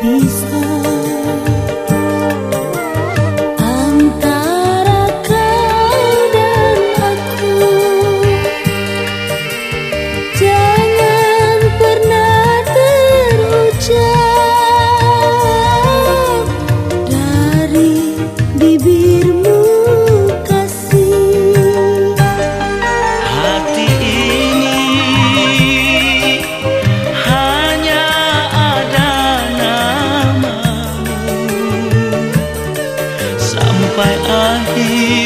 peace.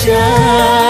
terucap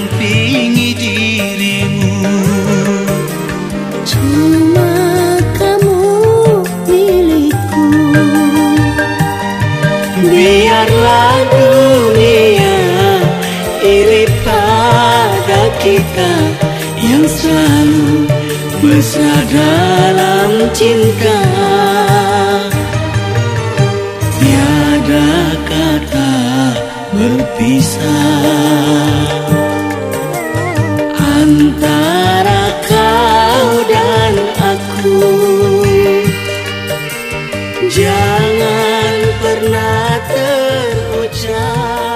Mendampingi dirimu. Cuma kamu milikku. Biarlah dunia iri pada kita yang selalu mesra dalam cinta. Tiada kata berpisah Jangan pernah terucap